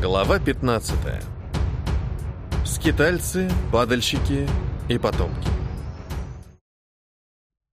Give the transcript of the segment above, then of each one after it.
Глава 15. Скитальцы, падальщики и потомки.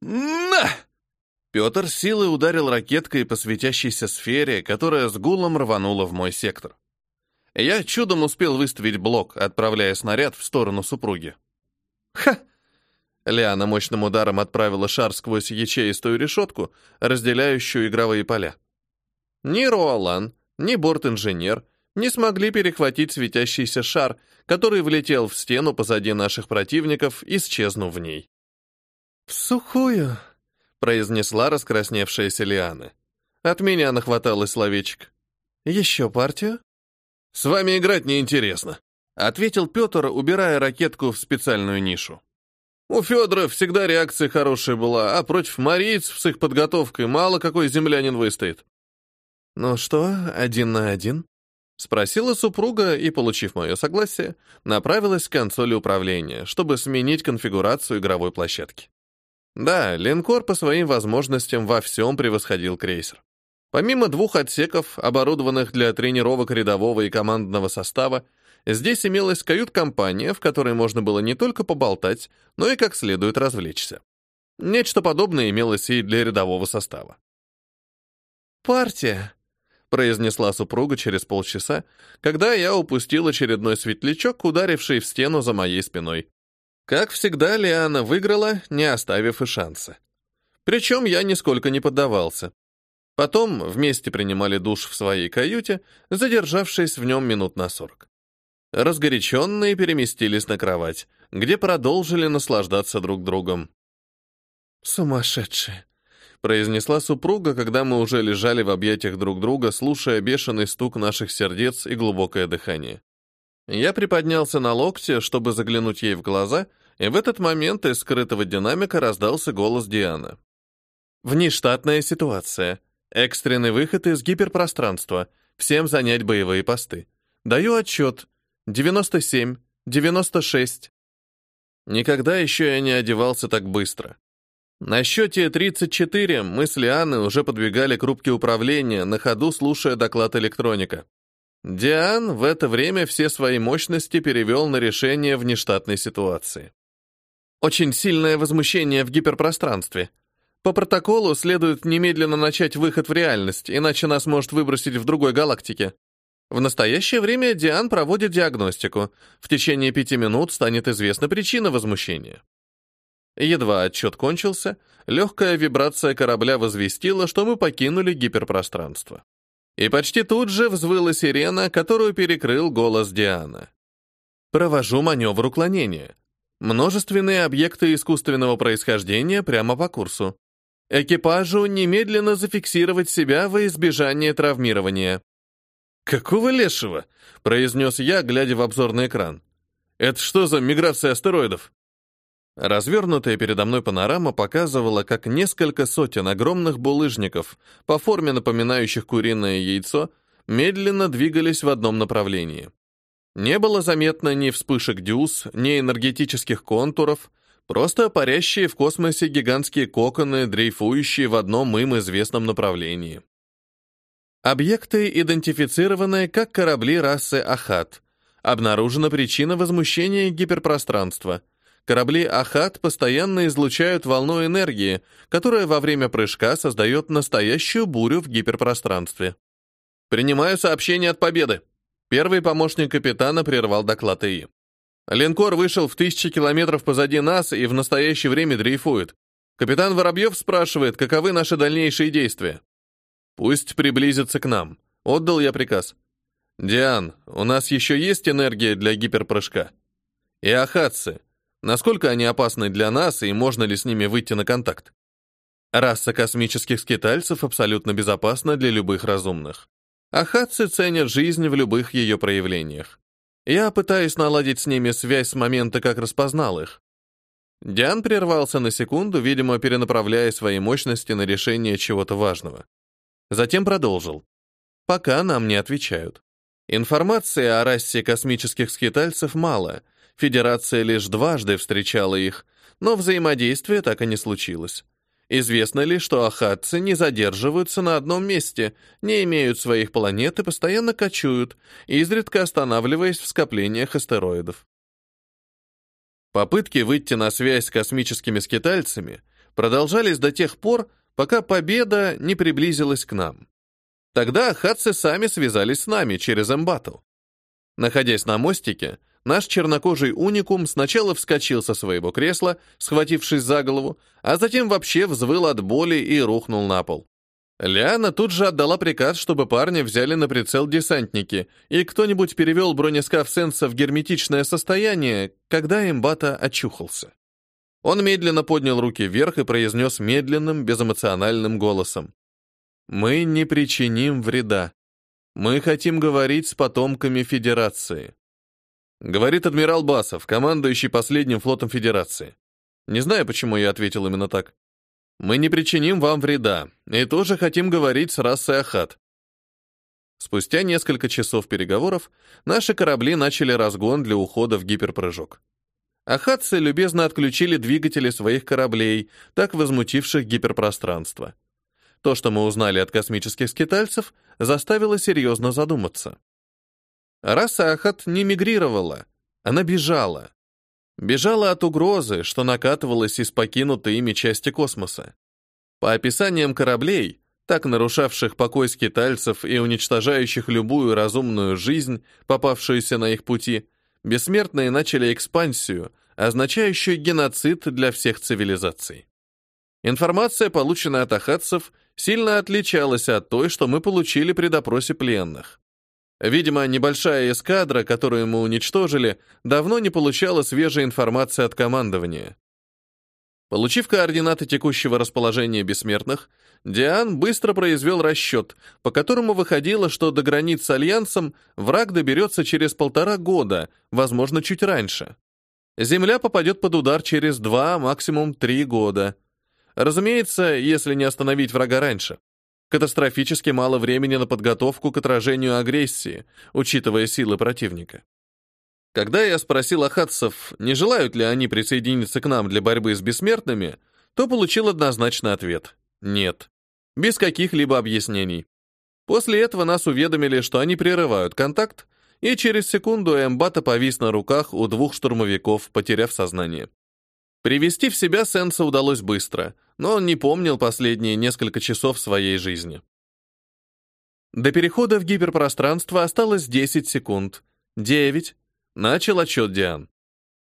На! Петр силой ударил ракеткой по светящейся сфере, которая с гулом рванула в мой сектор. Я чудом успел выставить блок, отправляя снаряд в сторону супруги. Ха! Лиана мощным ударом отправила шар сквозь ячеистую решетку, разделяющую игровые поля. Ни Роалан, ни борт-инженер не смогли перехватить светящийся шар, который влетел в стену позади наших противников, исчезнув в ней. «В сухую», — произнесла раскрасневшаяся Лиана. От меня нахваталось словечек. «Еще партию?» «С вами играть неинтересно», — ответил Петр, убирая ракетку в специальную нишу. У Федора всегда реакция хорошая была, а против марийцев с их подготовкой мало какой землянин выстоит. «Ну что, один на один?» Спросила супруга и, получив мое согласие, направилась к консоли управления, чтобы сменить конфигурацию игровой площадки. Да, линкор по своим возможностям во всем превосходил крейсер. Помимо двух отсеков, оборудованных для тренировок рядового и командного состава, здесь имелась кают-компания, в которой можно было не только поболтать, но и как следует развлечься. Нечто подобное имелось и для рядового состава. «Партия», — произнесла супруга через полчаса, когда я упустил очередной светлячок, ударивший в стену за моей спиной. Как всегда, Лиана выиграла, не оставив и шанса. Причем я нисколько не поддавался. Потом вместе принимали душ в своей каюте, задержавшись в нем минут на сорок. Разгоряченные переместились на кровать, где продолжили наслаждаться друг другом. «Сумасшедшие!» Произнесла супруга, когда мы уже лежали в объятиях друг друга, слушая бешеный стук наших сердец и глубокое дыхание. Я приподнялся на локте, чтобы заглянуть ей в глаза, и в этот момент из скрытого динамика раздался голос Дианы. «Внештатная ситуация. Экстренный выход из гиперпространства. Всем занять боевые посты. Даю отчет. 97, 96». Никогда еще я не одевался так быстро. На счете 34 мы с Лианой уже подвигали к рубке управления, на ходу слушая доклад электроника. Диан в это время все свои мощности перевел на решение внештатной ситуации. Очень сильное возмущение в гиперпространстве. По протоколу следует немедленно начать выход в реальность, иначе нас может выбросить в другой галактике. В настоящее время Диан проводит диагностику. В течение пяти минут станет известна причина возмущения. Едва отчет кончился, легкая вибрация корабля возвестила, что мы покинули гиперпространство. И почти тут же взвыла сирена, которую перекрыл голос Диана. «Провожу маневр уклонения. Множественные объекты искусственного происхождения прямо по курсу. Экипажу немедленно зафиксировать себя во избежание травмирования». «Какого лешего?» — произнес я, глядя в обзорный экран. «Это что за миграция астероидов?» Развернутая передо мной панорама показывала, как несколько сотен огромных булыжников, по форме напоминающих куриное яйцо, медленно двигались в одном направлении. Не было заметно ни вспышек дюз, ни энергетических контуров, просто парящие в космосе гигантские коконы, дрейфующие в одном им известном направлении. Объекты идентифицированы как корабли расы Ахат. Обнаружена причина возмущения гиперпространства — Корабли Ахат постоянно излучают волну энергии, которая во время прыжка создает настоящую бурю в гиперпространстве. Принимаю сообщение от Победы. Первый помощник капитана прервал доклад ИИ. Линкор вышел в тысячи километров позади нас и в настоящее время дрейфует. Капитан Воробьев спрашивает, каковы наши дальнейшие действия. Пусть приблизится к нам. Отдал я приказ. Диан, у нас еще есть энергия для гиперпрыжка? И ахатцы, Насколько они опасны для нас и можно ли с ними выйти на контакт? Раса космических скитальцев абсолютно безопасна для любых разумных. Ахатцы ценят жизнь в любых ее проявлениях. Я пытаюсь наладить с ними связь с момента, как распознал их. Диан прервался на секунду, видимо, перенаправляя свои мощности на решение чего-то важного. Затем продолжил. Пока нам не отвечают. Информации о расе космических скитальцев мало — Федерация лишь дважды встречала их, но взаимодействия так и не случилось. Известно ли, что ахатцы не задерживаются на одном месте, не имеют своих планет и постоянно кочуют, изредка останавливаясь в скоплениях астероидов? Попытки выйти на связь с космическими скитальцами продолжались до тех пор, пока победа не приблизилась к нам. Тогда ахатцы сами связались с нами через эмбаттл. Находясь на мостике, Наш чернокожий уникум сначала вскочил со своего кресла, схватившись за голову, а затем вообще взвыл от боли и рухнул на пол. Лиана тут же отдала приказ, чтобы парня взяли на прицел десантники, и кто-нибудь перевел бронескаф Сенса в герметичное состояние, когда имбата очухался. Он медленно поднял руки вверх и произнес медленным, безэмоциональным голосом. «Мы не причиним вреда. Мы хотим говорить с потомками Федерации. Говорит адмирал Басов, командующий последним флотом Федерации. Не знаю, почему я ответил именно так. Мы не причиним вам вреда, и тоже хотим говорить с расой Ахат. Спустя несколько часов переговоров наши корабли начали разгон для ухода в гиперпрыжок. Ахатцы любезно отключили двигатели своих кораблей, так возмутивших гиперпространство. То, что мы узнали от космических скитальцев, заставило серьезно задуматься. Расахат не мигрировала, она бежала. Бежала от угрозы, что накатывалась из покинутой ими части космоса. По описаниям кораблей, так нарушавших покой скитальцев и уничтожающих любую разумную жизнь, попавшуюся на их пути, бессмертные начали экспансию, означающую геноцид для всех цивилизаций. Информация, полученная от ахатцев, сильно отличалась от той, что мы получили при допросе пленных. Видимо, небольшая эскадра, которую мы уничтожили, давно не получала свежей информации от командования. Получив координаты текущего расположения бессмертных, Диан быстро произвел расчет, по которому выходило, что до границ с Альянсом враг доберется через полтора года, возможно, чуть раньше. Земля попадет под удар через два, максимум три года. Разумеется, если не остановить врага раньше. Катастрофически мало времени на подготовку к отражению агрессии, учитывая силы противника. Когда я спросил ахатцев, не желают ли они присоединиться к нам для борьбы с бессмертными, то получил однозначный ответ – нет. Без каких-либо объяснений. После этого нас уведомили, что они прерывают контакт, и через секунду Эмбата повис на руках у двух штурмовиков, потеряв сознание. Привести в себя Сенса удалось быстро – но он не помнил последние несколько часов своей жизни. До перехода в гиперпространство осталось 10 секунд. 9. Начал отчет Диан.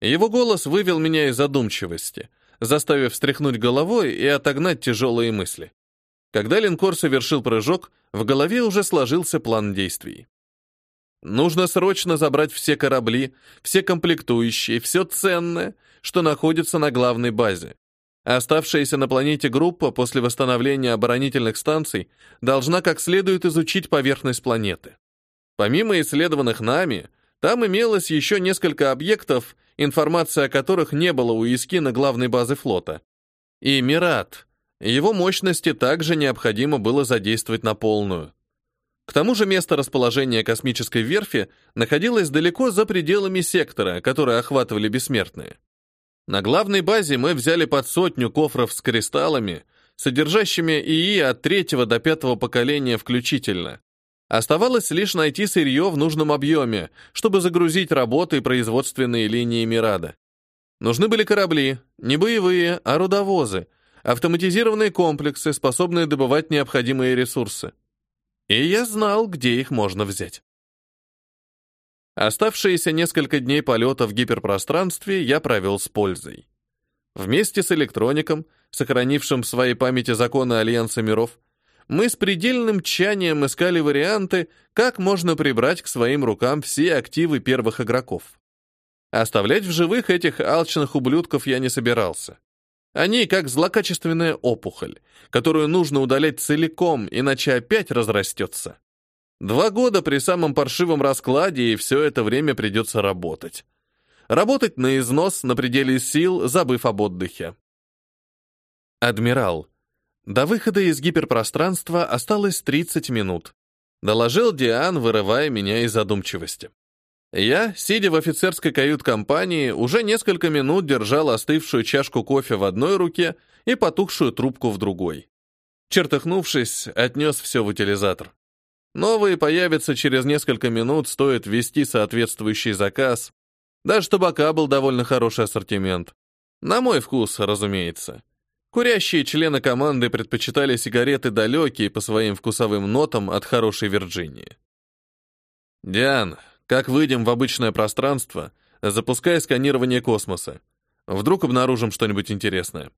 Его голос вывел меня из задумчивости, заставив встряхнуть головой и отогнать тяжелые мысли. Когда линкор совершил прыжок, в голове уже сложился план действий. Нужно срочно забрать все корабли, все комплектующие, все ценное, что находится на главной базе. Оставшаяся на планете группа после восстановления оборонительных станций должна как следует изучить поверхность планеты. Помимо исследованных нами, там имелось еще несколько объектов, информация о которых не было у Искина главной базы флота. И Мират. Его мощности также необходимо было задействовать на полную. К тому же место расположения космической верфи находилось далеко за пределами сектора, который охватывали бессмертные. На главной базе мы взяли под сотню кофров с кристаллами, содержащими ИИ от третьего до пятого поколения включительно. Оставалось лишь найти сырье в нужном объеме, чтобы загрузить работы и производственные линии Мирада. Нужны были корабли, не боевые, а рудовозы, автоматизированные комплексы, способные добывать необходимые ресурсы. И я знал, где их можно взять. Оставшиеся несколько дней полета в гиперпространстве я провел с пользой. Вместе с электроником, сохранившим в своей памяти законы Альянса миров, мы с предельным тщанием искали варианты, как можно прибрать к своим рукам все активы первых игроков. Оставлять в живых этих алчных ублюдков я не собирался. Они как злокачественная опухоль, которую нужно удалять целиком, иначе опять разрастется. Два года при самом паршивом раскладе, и все это время придется работать. Работать на износ, на пределе сил, забыв об отдыхе. «Адмирал, до выхода из гиперпространства осталось 30 минут», доложил Диан, вырывая меня из задумчивости. Я, сидя в офицерской кают-компании, уже несколько минут держал остывшую чашку кофе в одной руке и потухшую трубку в другой. Чертыхнувшись, отнес все в утилизатор. Новые появятся через несколько минут, стоит ввести соответствующий заказ. Даже табака был довольно хороший ассортимент. На мой вкус, разумеется. Курящие члены команды предпочитали сигареты далекие по своим вкусовым нотам от хорошей Вирджинии. «Диан, как выйдем в обычное пространство, запускай сканирование космоса. Вдруг обнаружим что-нибудь интересное».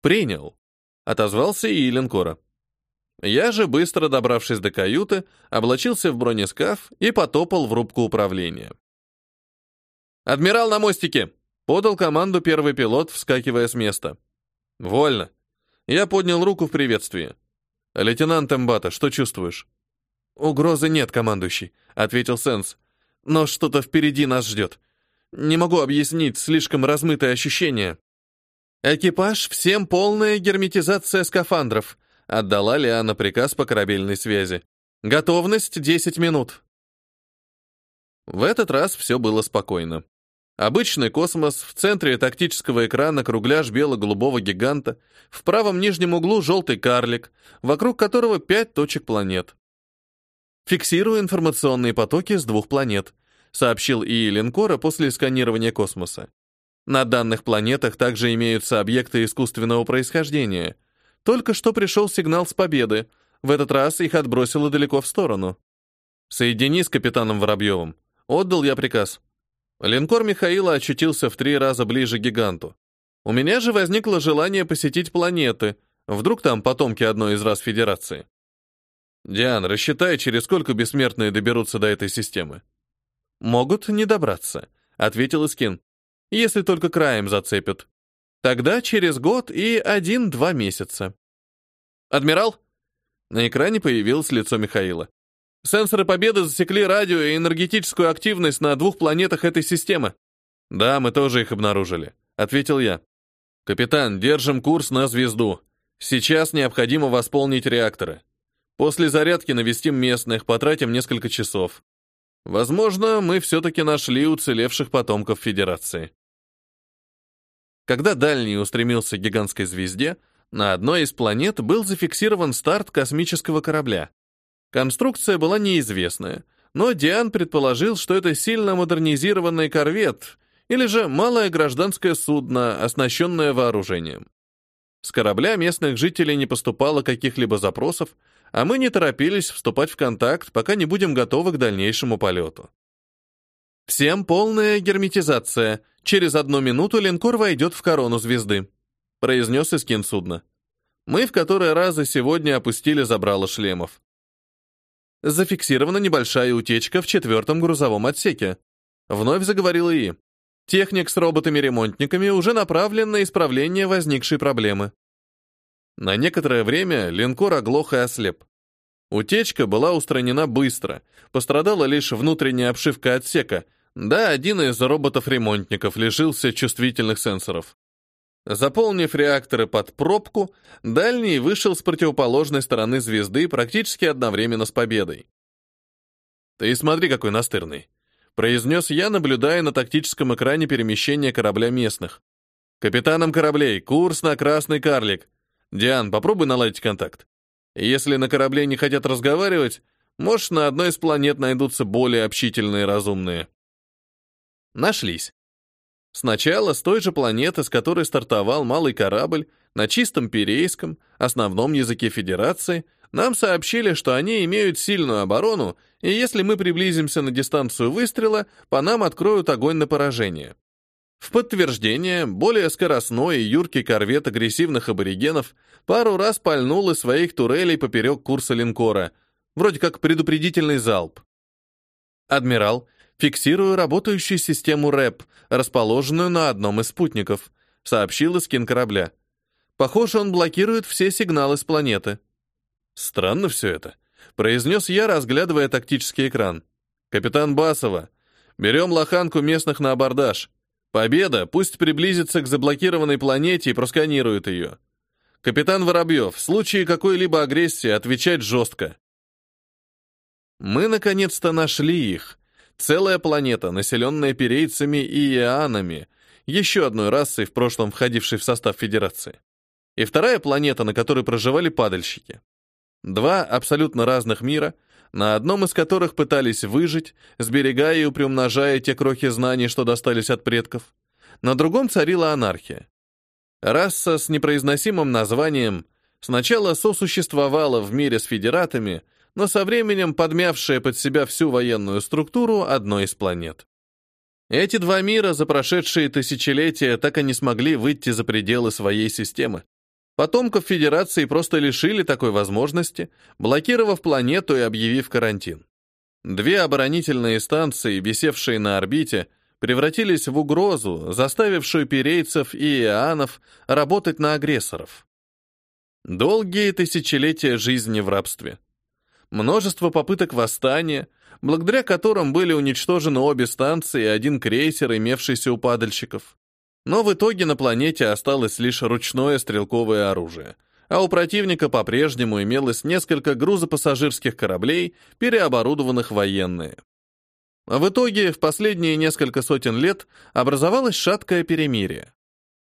«Принял», — отозвался и линкора. Я же, быстро добравшись до каюты, облачился в бронескаф и потопал в рубку управления. «Адмирал на мостике!» — подал команду первый пилот, вскакивая с места. «Вольно». Я поднял руку в приветствии. «Лейтенант Эмбата, что чувствуешь?» «Угрозы нет, командующий», — ответил Сенс. «Но что-то впереди нас ждет. Не могу объяснить, слишком размытое ощущение». «Экипаж, всем полная герметизация скафандров», — отдала Лиана приказ по корабельной связи. «Готовность 10 минут». В этот раз все было спокойно. Обычный космос, в центре тактического экрана кругляш бело-голубого гиганта, в правом нижнем углу желтый карлик, вокруг которого пять точек планет. «Фиксирую информационные потоки с двух планет», сообщил ИИ линкора после сканирования космоса. На данных планетах также имеются объекты искусственного происхождения. Только что пришел сигнал с победы. В этот раз их отбросило далеко в сторону. «Соедини с капитаном Воробьевым». Отдал я приказ. Линкор Михаила очутился в три раза ближе к гиганту. У меня же возникло желание посетить планеты, вдруг там потомки одной из рас Федерации. Диан, рассчитай, через сколько бессмертные доберутся до этой системы. Могут не добраться, ответил Искин. Если только краем зацепят. Тогда через год и один-два месяца. Адмирал? На экране появилось лицо Михаила. Сенсоры Победы засекли радио и энергетическую активность на двух планетах этой системы. Да, мы тоже их обнаружили, ответил я. Капитан, держим курс на звезду. Сейчас необходимо восполнить реакторы. После зарядки навестим местных, потратим несколько часов. Возможно, мы все-таки нашли уцелевших потомков Федерации. Когда дальний устремился к гигантской звезде, на одной из планет был зафиксирован старт космического корабля. Конструкция была неизвестная, но Диан предположил, что это сильно модернизированный корвет или же малое гражданское судно, оснащенное вооружением. С корабля местных жителей не поступало каких-либо запросов, а мы не торопились вступать в контакт, пока не будем готовы к дальнейшему полету. Всем полная герметизация. Через одну минуту линкор войдет в корону звезды, произнес Искин судна. Мы в который раз за сегодня опустили забрало шлемов зафиксирована небольшая утечка в четвертом грузовом отсеке. Вновь заговорил ИИ. Техник с роботами-ремонтниками уже направлен на исправление возникшей проблемы. На некоторое время линкор оглох и ослеп. Утечка была устранена быстро, пострадала лишь внутренняя обшивка отсека, да один из роботов-ремонтников лишился чувствительных сенсоров. Заполнив реакторы под пробку, дальний вышел с противоположной стороны звезды практически одновременно с победой. «Ты смотри, какой настырный», — произнес я, наблюдая на тактическом экране перемещения корабля местных. «Капитанам кораблей, курс на Красный Карлик. Диан, попробуй наладить контакт. Если на корабле не хотят разговаривать, может, на одной из планет найдутся более общительные и разумные». Нашлись. Сначала с той же планеты, с которой стартовал малый корабль, на чистом перейском, основном языке Федерации, нам сообщили, что они имеют сильную оборону, и если мы приблизимся на дистанцию выстрела, по нам откроют огонь на поражение. В подтверждение, более скоростной и юркий корвет агрессивных аборигенов пару раз пальнул из своих турелей поперек курса линкора, вроде как предупредительный залп. Адмирал, Фиксирую работающую систему РЭП, расположенную на одном из спутников, сообщил Искин корабля. Похоже, он блокирует все сигналы с планеты. Странно все это, произнес я, разглядывая тактический экран. Капитан Басова, берем лоханку местных на абордаж. Победа пусть приблизится к заблокированной планете и просканирует ее. Капитан Воробьев, в случае какой-либо агрессии отвечать жестко. Мы наконец-то нашли их, целая планета, населенная перейцами и ианами, еще одной расой, в прошлом входившей в состав Федерации. И вторая планета, на которой проживали падальщики. Два абсолютно разных мира, на одном из которых пытались выжить, сберегая и приумножая те крохи знаний, что достались от предков. На другом царила анархия. Раса с непроизносимым названием сначала сосуществовала в мире с федератами, но со временем подмявшая под себя всю военную структуру одной из планет. Эти два мира за прошедшие тысячелетия так и не смогли выйти за пределы своей системы. Потомков Федерации просто лишили такой возможности, блокировав планету и объявив карантин. Две оборонительные станции, висевшие на орбите, превратились в угрозу, заставившую перейцев и иоаннов работать на агрессоров. Долгие тысячелетия жизни в рабстве. Множество попыток восстания, благодаря которым были уничтожены обе станции и один крейсер, имевшийся у падальщиков. Но в итоге на планете осталось лишь ручное стрелковое оружие, а у противника по-прежнему имелось несколько грузопассажирских кораблей, переоборудованных военные. В итоге в последние несколько сотен лет образовалось шаткое перемирие.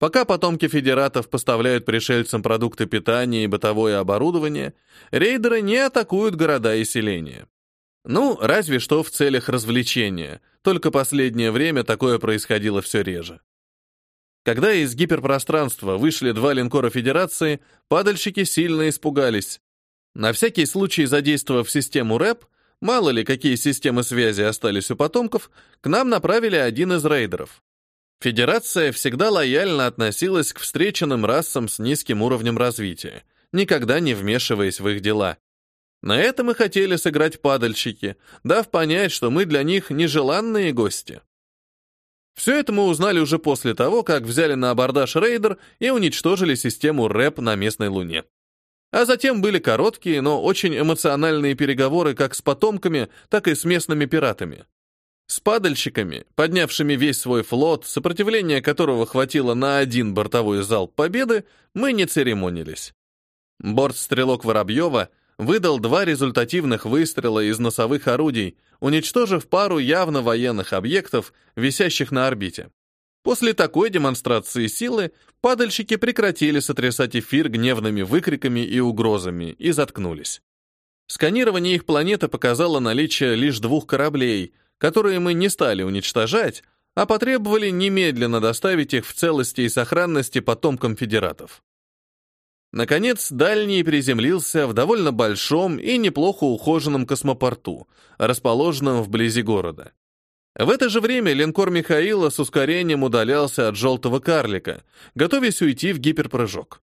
Пока потомки федератов поставляют пришельцам продукты питания и бытовое оборудование, рейдеры не атакуют города и селения. Ну, разве что в целях развлечения, только последнее время такое происходило все реже. Когда из гиперпространства вышли два линкора Федерации, падальщики сильно испугались. На всякий случай задействовав систему РЭП, мало ли какие системы связи остались у потомков, к нам направили один из рейдеров. Федерация всегда лояльно относилась к встреченным расам с низким уровнем развития, никогда не вмешиваясь в их дела. На этом и хотели сыграть падальщики, дав понять, что мы для них нежеланные гости. Все это мы узнали уже после того, как взяли на абордаж рейдер и уничтожили систему РЭП на местной Луне. А затем были короткие, но очень эмоциональные переговоры как с потомками, так и с местными пиратами. С падальщиками, поднявшими весь свой флот, сопротивления которого хватило на один бортовой залп победы, мы не церемонились. Борт-стрелок Воробьева выдал два результативных выстрела из носовых орудий, уничтожив пару явно военных объектов, висящих на орбите. После такой демонстрации силы падальщики прекратили сотрясать эфир гневными выкриками и угрозами и заткнулись. Сканирование их планеты показало наличие лишь двух кораблей, которые мы не стали уничтожать, а потребовали немедленно доставить их в целости и сохранности потомкам федератов. Наконец, дальний приземлился в довольно большом и неплохо ухоженном космопорту, расположенном вблизи города. В это же время линкор Михаила с ускорением удалялся от желтого карлика, готовясь уйти в гиперпрыжок.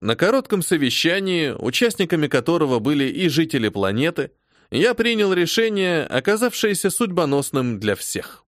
На коротком совещании, участниками которого были и жители планеты, я принял решение, оказавшееся судьбоносным для всех.